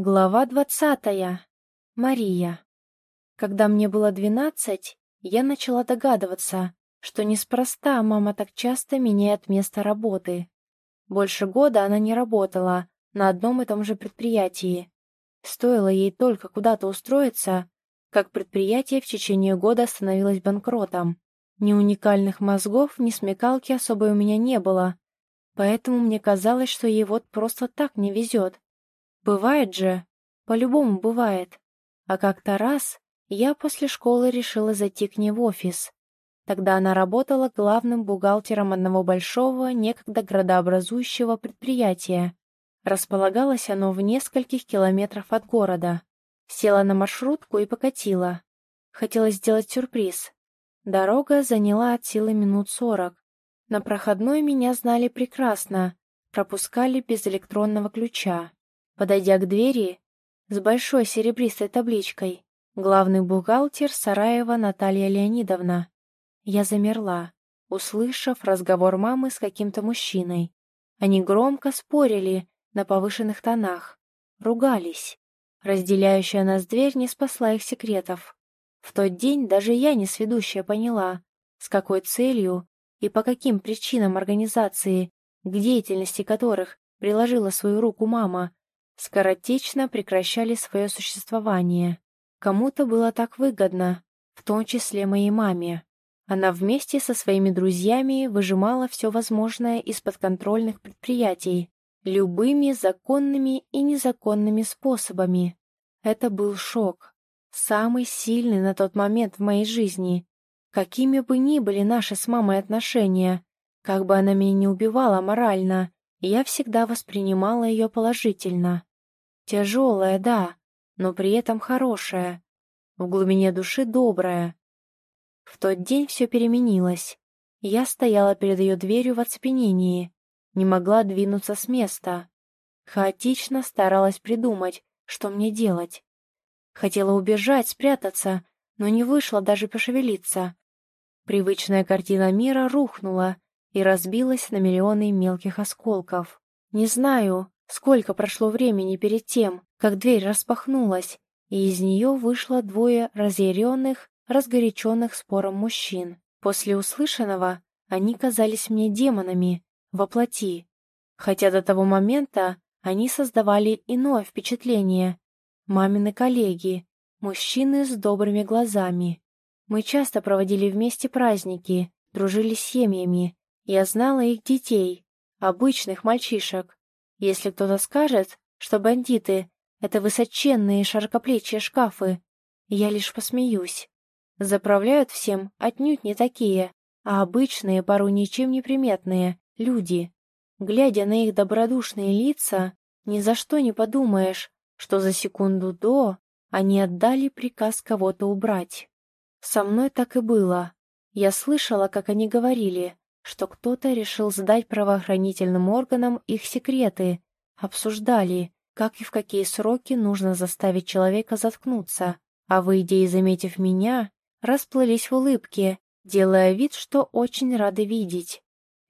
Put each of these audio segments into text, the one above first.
Глава двадцатая. Мария. Когда мне было двенадцать, я начала догадываться, что неспроста мама так часто меняет место работы. Больше года она не работала на одном и том же предприятии. Стоило ей только куда-то устроиться, как предприятие в течение года становилось банкротом. Ни уникальных мозгов, ни смекалки особой у меня не было, поэтому мне казалось, что ей вот просто так не везет. Бывает же, по-любому бывает. А как-то раз я после школы решила зайти к ней в офис. Тогда она работала главным бухгалтером одного большого, некогда градообразующего предприятия. Располагалось оно в нескольких километрах от города. Села на маршрутку и покатила. Хотела сделать сюрприз. Дорога заняла от силы минут сорок. На проходной меня знали прекрасно, пропускали без электронного ключа. Подойдя к двери, с большой серебристой табличкой «Главный бухгалтер Сараева Наталья Леонидовна», я замерла, услышав разговор мамы с каким-то мужчиной. Они громко спорили на повышенных тонах, ругались. Разделяющая нас дверь не спасла их секретов. В тот день даже я, не сведущая, поняла, с какой целью и по каким причинам организации, к деятельности которых приложила свою руку мама, скоротечно прекращали свое существование. Кому-то было так выгодно, в том числе моей маме. Она вместе со своими друзьями выжимала все возможное из подконтрольных предприятий, любыми законными и незаконными способами. Это был шок, самый сильный на тот момент в моей жизни. Какими бы ни были наши с мамой отношения, как бы она меня не убивала морально, я всегда воспринимала ее положительно. Тяжелая, да, но при этом хорошая. В глубине души добрая. В тот день все переменилось. Я стояла перед ее дверью в оцепенении, не могла двинуться с места. Хаотично старалась придумать, что мне делать. Хотела убежать, спрятаться, но не вышло даже пошевелиться. Привычная картина мира рухнула и разбилась на миллионы мелких осколков. Не знаю, Сколько прошло времени перед тем, как дверь распахнулась, и из нее вышло двое разъяренных, разгоряченных спором мужчин. После услышанного они казались мне демонами, воплоти, хотя до того момента они создавали иное впечатление. Мамины коллеги, мужчины с добрыми глазами. Мы часто проводили вместе праздники, дружили с семьями. Я знала их детей, обычных мальчишек, если кто-то скажет, что бандиты — это высоченные широкоплечие шкафы, я лишь посмеюсь. Заправляют всем отнюдь не такие, а обычные, пару ничем не приметные, люди. Глядя на их добродушные лица, ни за что не подумаешь, что за секунду до они отдали приказ кого-то убрать. Со мной так и было. Я слышала, как они говорили, что кто-то решил сдать правоохранительным органам их секреты, обсуждали, как и в какие сроки нужно заставить человека заткнуться, а выйдя и заметив меня, расплылись в улыбке, делая вид, что очень рады видеть.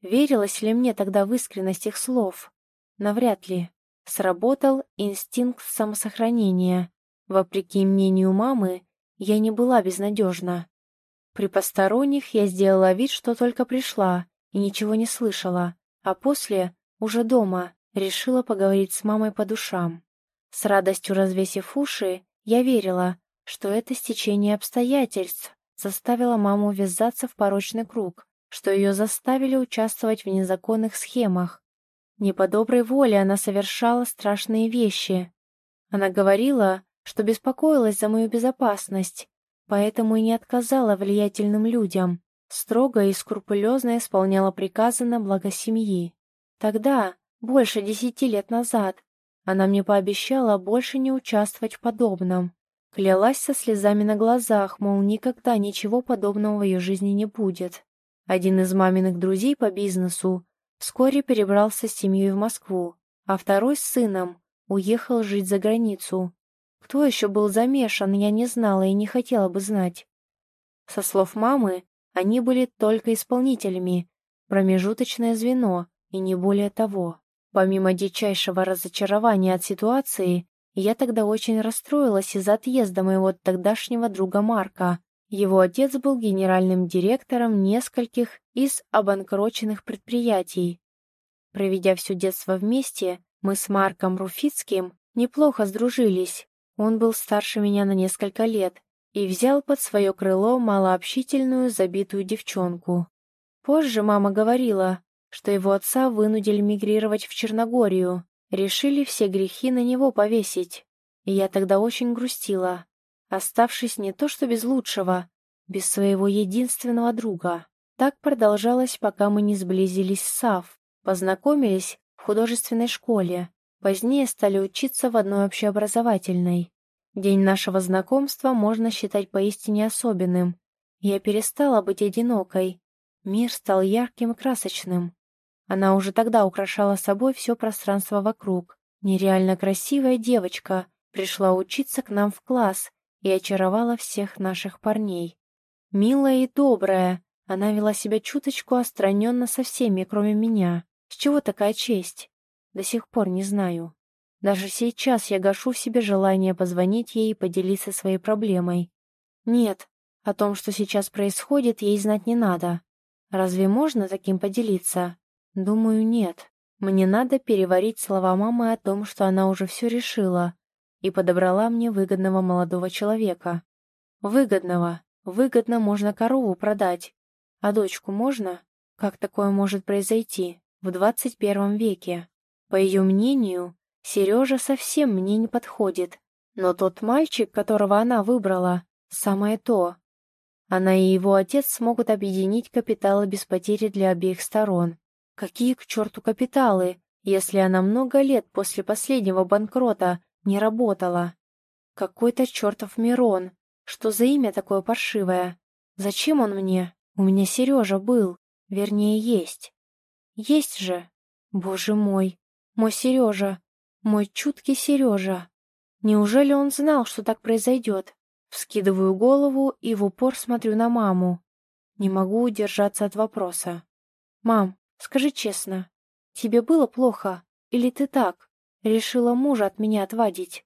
Верилось ли мне тогда в искренность их слов? Навряд ли. Сработал инстинкт самосохранения. Вопреки мнению мамы, я не была безнадежна. При посторонних я сделала вид, что только пришла и ничего не слышала, а после, уже дома, решила поговорить с мамой по душам. С радостью развесив уши, я верила, что это стечение обстоятельств заставило маму ввязаться в порочный круг, что ее заставили участвовать в незаконных схемах. Не по доброй воле она совершала страшные вещи. Она говорила, что беспокоилась за мою безопасность, поэтому и не отказала влиятельным людям, строго и скрупулезно исполняла приказы на благо семьи. Тогда, больше десяти лет назад, она мне пообещала больше не участвовать в подобном. Клялась со слезами на глазах, мол, никогда ничего подобного в ее жизни не будет. Один из маминых друзей по бизнесу вскоре перебрался с семьей в Москву, а второй с сыном уехал жить за границу. Кто еще был замешан, я не знала и не хотела бы знать. Со слов мамы, они были только исполнителями, промежуточное звено и не более того. Помимо дичайшего разочарования от ситуации, Я тогда очень расстроилась из-за отъезда моего тогдашнего друга Марка. Его отец был генеральным директором нескольких из обанкроченных предприятий. Проведя все детство вместе, мы с Марком Руфицким неплохо сдружились. Он был старше меня на несколько лет и взял под свое крыло малообщительную забитую девчонку. Позже мама говорила, что его отца вынудили мигрировать в Черногорию, решили все грехи на него повесить. И я тогда очень грустила, оставшись не то что без лучшего, без своего единственного друга. Так продолжалось, пока мы не сблизились с Сав, познакомились в художественной школе, позднее стали учиться в одной общеобразовательной. День нашего знакомства можно считать поистине особенным. Я перестала быть одинокой. Мир стал ярким и красочным. Она уже тогда украшала собой все пространство вокруг. Нереально красивая девочка пришла учиться к нам в класс и очаровала всех наших парней. Милая и добрая, она вела себя чуточку остраненно со всеми, кроме меня. С чего такая честь? До сих пор не знаю. Даже сейчас я гашу в себе желание позвонить ей и поделиться своей проблемой. Нет, о том, что сейчас происходит, ей знать не надо. Разве можно таким поделиться? Думаю, нет. Мне надо переварить слова мамы о том, что она уже все решила и подобрала мне выгодного молодого человека. Выгодного. Выгодно можно корову продать. А дочку можно? Как такое может произойти в двадцать первом веке? По ее мнению, Сережа совсем мне не подходит. Но тот мальчик, которого она выбрала, самое то. Она и его отец смогут объединить капиталы без потери для обеих сторон. Какие к черту капиталы, если она много лет после последнего банкрота не работала? Какой-то чертов Мирон. Что за имя такое паршивое? Зачем он мне? У меня Сережа был. Вернее, есть. Есть же. Боже мой. Мой Сережа. Мой чуткий Сережа. Неужели он знал, что так произойдет? Вскидываю голову и в упор смотрю на маму. Не могу удержаться от вопроса. «Мам, скажи честно, тебе было плохо? Или ты так? Решила мужа от меня отвадить?»